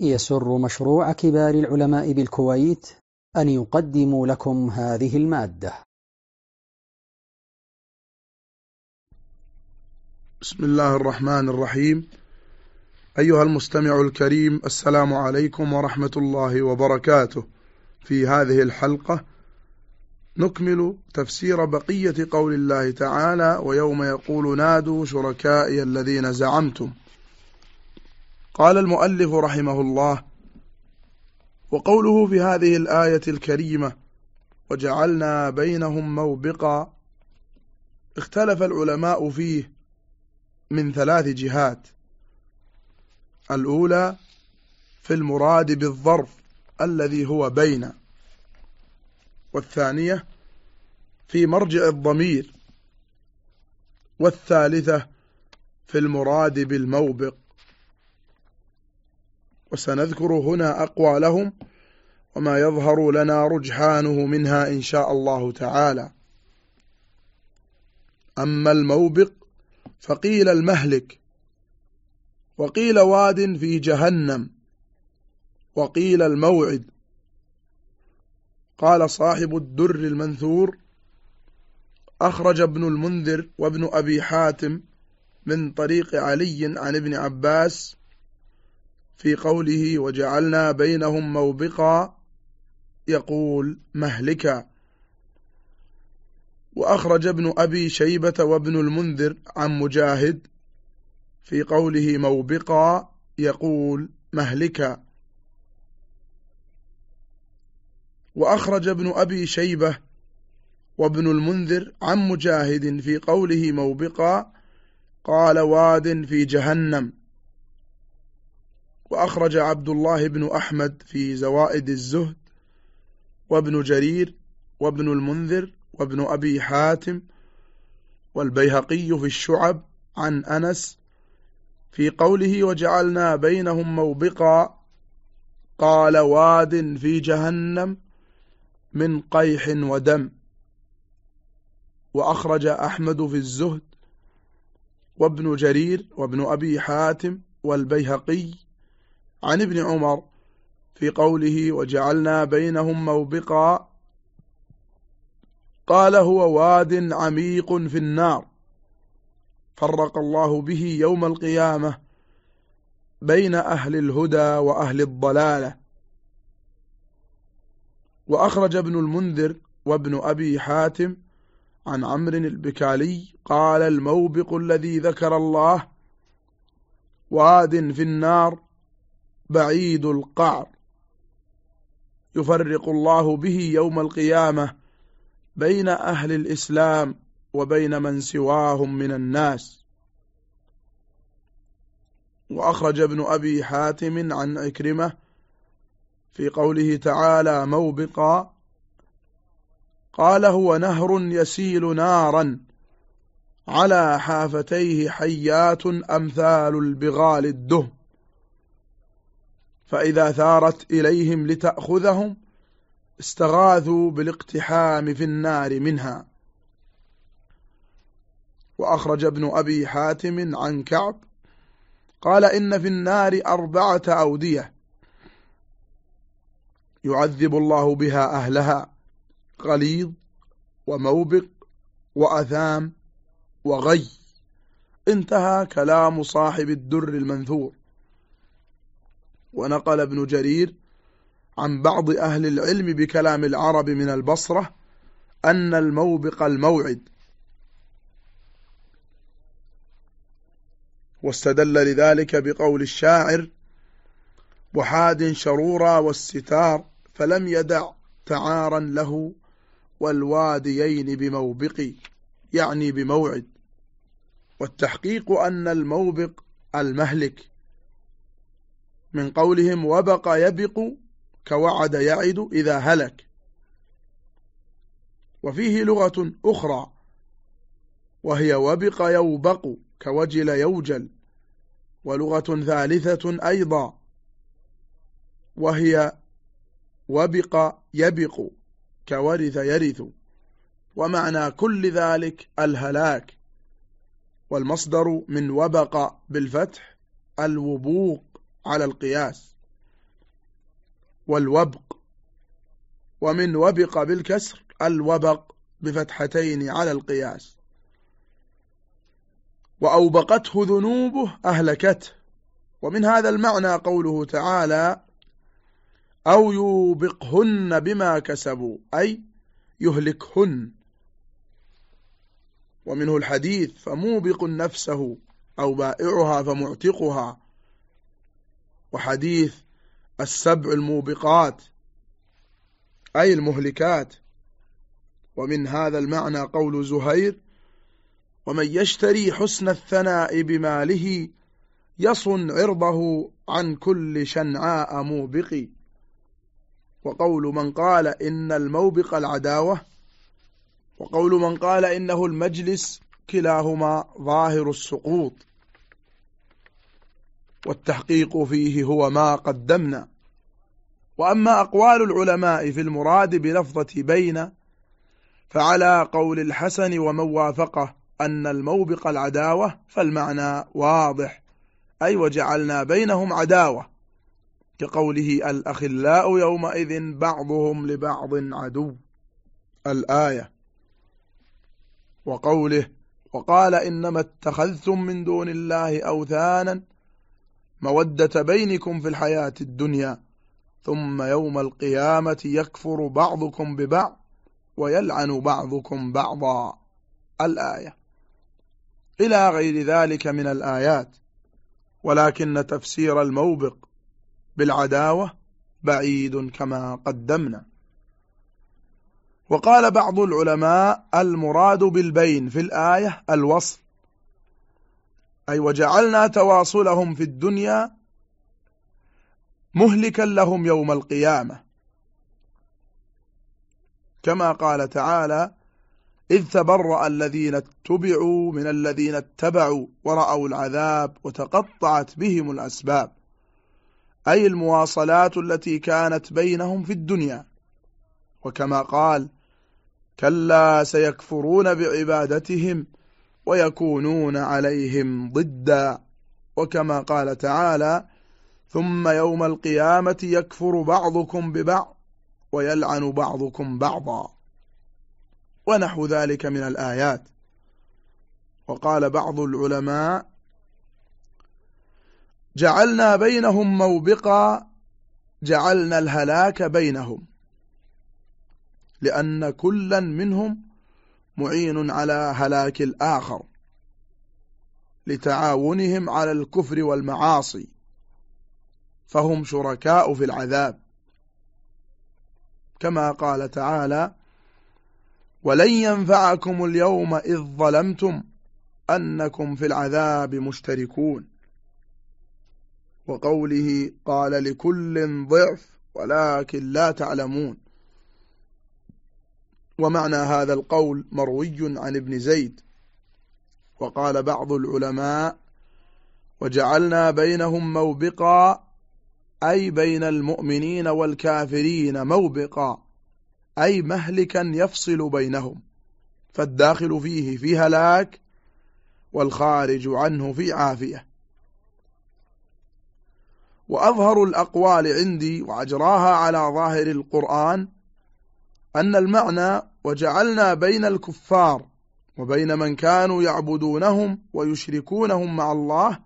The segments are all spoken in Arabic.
يسر مشروع كبار العلماء بالكويت أن يقدم لكم هذه المادة. بسم الله الرحمن الرحيم. أيها المستمع الكريم السلام عليكم ورحمة الله وبركاته. في هذه الحلقة نكمل تفسير بقية قول الله تعالى ويوم يقول نادوا شركائي الذين زعمتم. قال المؤلف رحمه الله وقوله في هذه الآية الكريمة وجعلنا بينهم موبقا اختلف العلماء فيه من ثلاث جهات. الأولى في المراد بالظرف الذي هو بين والثانية في مرجع الضمير. والثالثة في المراد بالموبق. وسنذكر هنا أقوالهم وما يظهر لنا رجحانه منها إن شاء الله تعالى. أما الموبق فقيل المهلك وقيل واد في جهنم وقيل الموعد. قال صاحب الدر المنثور أخرج ابن المنذر وابن أبي حاتم من طريق علي عن ابن عباس في قوله وجعلنا بينهم موبقا يقول مهلكا. وأخرج ابن أبي شيبة وابن المنذر عن مجاهد في قوله موبقا يقول مهلكا. وأخرج ابن أبي شيبة وابن المنذر عن مجاهد في قوله موبقا قال واد في جهنم. وأخرج عبد الله بن أحمد في زوائد الزهد وابن جرير وابن المنذر وابن أبي حاتم والبيهقي في الشعب عن أنس في قوله وجعلنا بينهم موبقا قال واد في جهنم من قيح ودم. وأخرج أحمد في الزهد وابن جرير وابن أبي حاتم والبيهقي عن ابن عمر في قوله وجعلنا بينهم موبقا قال هو واد عميق في النار. فرق الله به يوم القيامة بين أهل الهدى وأهل الضلالة. وأخرج ابن المنذر وابن أبي حاتم عن عمرو البكالي قال الموبق الذي ذكر الله واد في النار بعيد القعر. يفرق الله به يوم القيامة بين أهل الإسلام وبين من سواهم من الناس. وأخرج ابن أبي حاتم عن أكرمة في قوله تعالى موبقا. قال هو نهر يسيل نارا على حافتيه حيات أمثال البغال الدهم فإذا ثارت إليهم لتأخذهم استغاثوا بالاقتحام في النار منها. وأخرج ابن أبي حاتم عن كعب قال إن في النار أربعة أودية يعذب الله بها أهلها غليظ وموبق وأثام وغي. انتهى كلام صاحب الدر المنثور. ونقل ابن جرير عن بعض أهل العلم بكلام العرب من البصرة أن الموبق الموعد. واستدل لذلك بقول الشاعر وحاد شرورا والستار فلم يدع تعارا له والواديين بموبق يعني بموعد. والتحقيق أن الموبق المهلك. من قولهم وبق يبق كوعد يعد إذا هلك. وفيه لغة أخرى وهي وبق يوبق كوجل يوجل ولغة ثالثة أيضا وهي وبق يبق كورث يرث ومعنى كل ذلك الهلاك. والمصدر من وبق بالفتح الوبوق. على القياس والوبق ومن وبق بالكسر الوبق بفتحتين على القياس. وأوبقته ذنوبه أهلكته. ومن هذا المعنى قوله تعالى أو يوبقهن بما كسبوا أي يهلكهن. ومنه الحديث فموبق نفسه أو بائعها فمعتقها. وحديث السبع الموبقات أي المهلكات. ومن هذا المعنى قول زهير ومن يشتري حسن الثناء بماله يصن عرضه عن كل شنعاء موبق. وقول من قال إن الموبق العداوة وقول من قال إنه المجلس كلاهما ظاهر السقوط. والتحقيق فيه هو ما قدمنا. وأما أقوال العلماء في المراد بلفظة بين فعلى قول الحسن ومن وافقه أن الموبق العداوة فالمعنى واضح أي وجعلنا بينهم عداوة كقوله الأخلاء يومئذ بعضهم لبعض عدو الآية. وقوله وقال إنما اتخذتم من دون الله أوثانا مودة بينكم في الحياة الدنيا ثم يوم القيامة يكفر بعضكم ببعض ويلعن بعضكم بعضا. الآية. إلى غير ذلك من الآيات ولكن تفسير الموبق بالعداوة بعيد كما قدمنا. وقال بعض العلماء المراد بالبين في الآية الوصل أي وجعلنا تواصلهم في الدنيا مهلكا لهم يوم القيامة. كما قال تعالى إذ تبرأ الذين اتبعوا من الذين اتبعوا ورأوا العذاب وتقطعت بهم الأسباب. أي المواصلات التي كانت بينهم في الدنيا. وكما قال كلا سيكفرون بعبادتهم ويكونون عليهم ضدا وكما قال تعالى ثم يوم القيامة يكفر بعضكم ببعض ويلعن بعضكم بعضا. ونحو ذلك من الآيات. وقال بعض العلماء جعلنا بينهم موبقا جعلنا الهلاك بينهم لأن كلا منهم معين على هلاك الآخر لتعاونهم على الكفر والمعاصي فهم شركاء في العذاب. كما قال تعالى ولن ينفعكم اليوم إذ ظلمتم أنكم في العذاب مشتركون وقوله قال لكل ضعف ولكن لا تعلمون. ومعنى هذا القول مروي عن ابن زيد. وقال بعض العلماء وجعلنا بينهم موبقا أي بين المؤمنين والكافرين موبقا أي مهلكا يفصل بينهم فالداخل فيه في هلاك والخارج عنه في عافية. وأظهر الأقوال عندي وأجراها على ظاهر القرآن أن المعنى وجعلنا بين الكفار وبين من كانوا يعبدونهم ويشركونهم مع الله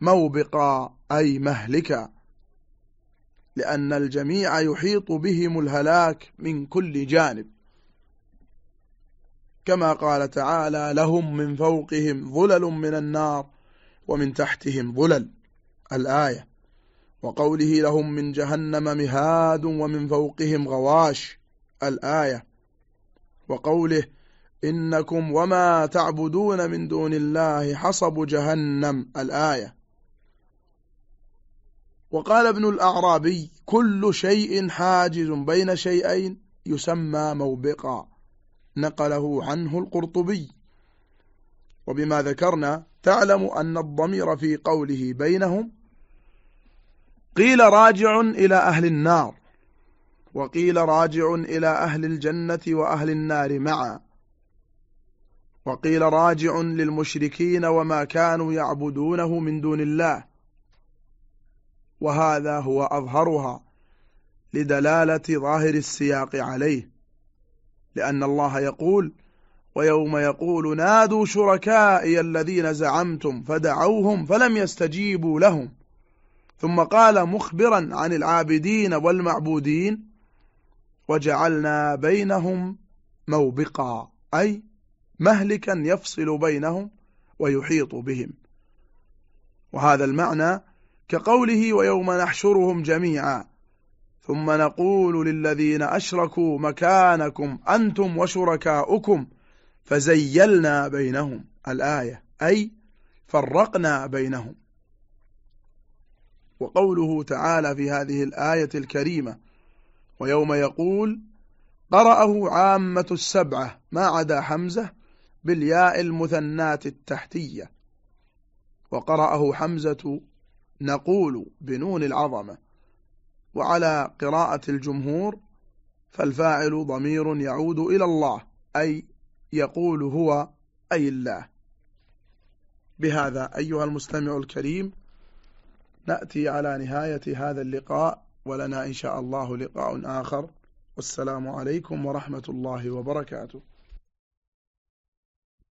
موبقا أي مهلكا. لأن الجميع يحيط بهم الهلاك من كل جانب. كما قال تعالى لهم من فوقهم ظلل من النار ومن تحتهم ظلل. الآية. وقوله لهم من جهنم مهاد ومن فوقهم غواش. الآية. وقوله إنكم وما تعبدون من دون الله حصب جهنم الآية. وقال ابن الأعرابي كل شيء حاجز بين شيئين يسمى موبقا. نقله عنه القرطبي. وبما ذكرنا تعلم أن الضمير في قوله بينهم قيل راجع إلى أهل النار. وقيل راجع إلى أهل الجنة وأهل النار معا. وقيل راجع للمشركين وما كانوا يعبدونه من دون الله. وهذا هو أظهرها لدلالة ظاهر السياق عليه. لأن الله يقول ويوم يقول نادوا شركائي الذين زعمتم فدعوهم فلم يستجيبوا لهم. ثم قال مخبرا عن العابدين والمعبودين وجعلنا بينهم موبقا أي مهلكا يفصل بينهم ويحيط بهم. وهذا المعنى كقوله ويوم نحشرهم جميعا ثم نقول للذين أشركوا مكانكم أنتم وشركاؤكم فزيلنا بينهم الآية أي فرقنا بينهم. وقوله تعالى في هذه الآية الكريمة ويوم يقول قرأه عامة السبعة ما عدا حمزة بالياء المثنات التحتية. وقرأه حمزة نقول بنون العظمة. وعلى قراءة الجمهور فالفاعل ضمير يعود إلى الله أي يقول هو أي الله. بهذا أيها المستمع الكريم نأتي على نهاية هذا اللقاء. ولنا إن شاء الله لقاء آخر. والسلام عليكم ورحمة الله وبركاته.